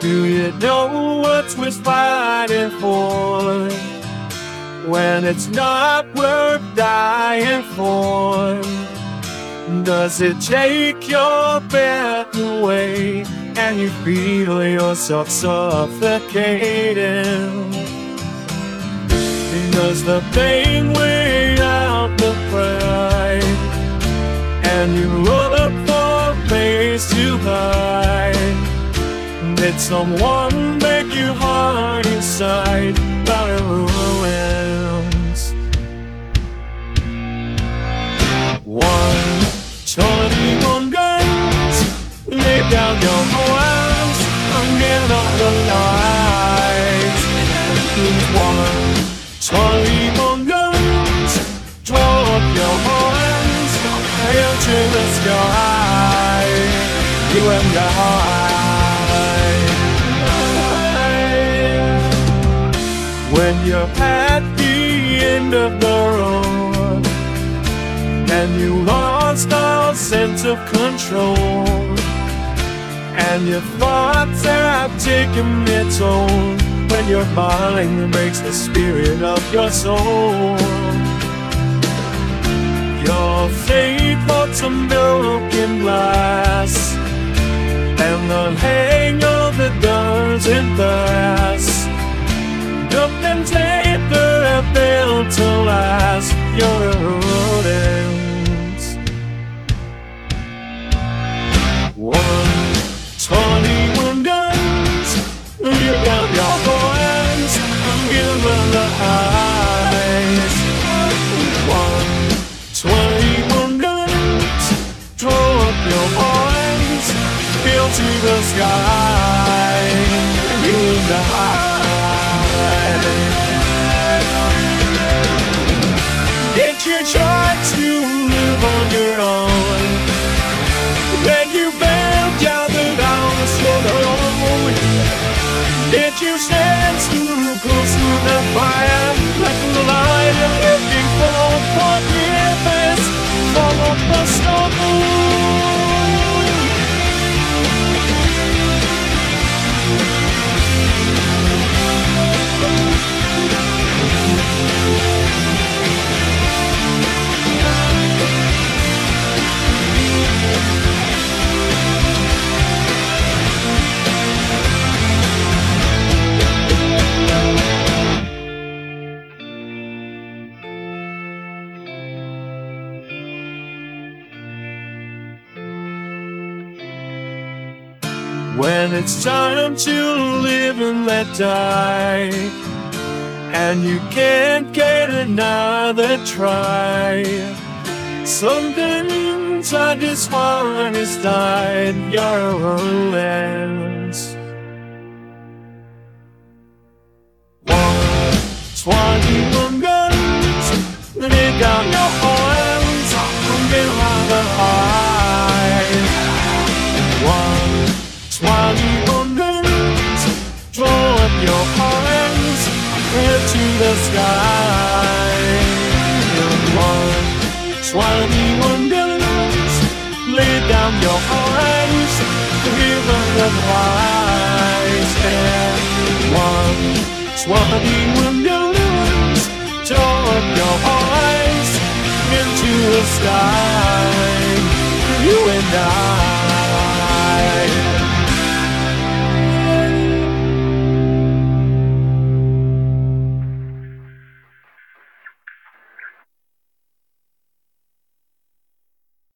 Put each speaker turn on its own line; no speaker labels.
Do you know what we're fighting for? When it's not worth dying for. Does it take your breath away and you feel yourself suffocating? Does the pain weigh out the pride and you look for a place to hide? Did someone make you hard inside by ruins? One twenty-one guns, lay down your arms, and get off the lights. One twenty-one guns, draw up your hands, into the sky. You and I. you're at the end of the road and you lost all sense of control, and your thoughts have taken their toll when your mind breaks the spirit of your soul. Your faith to the sky. Die. Did When it's time to live and let die, and you can't get another try. Something's on this heart is died, your ruins. One, twenty-one guns, the sky. One, twenty-one guns, lay down your give them the prize. And one, twenty-one guns, throw up your hands into the sky. You and I.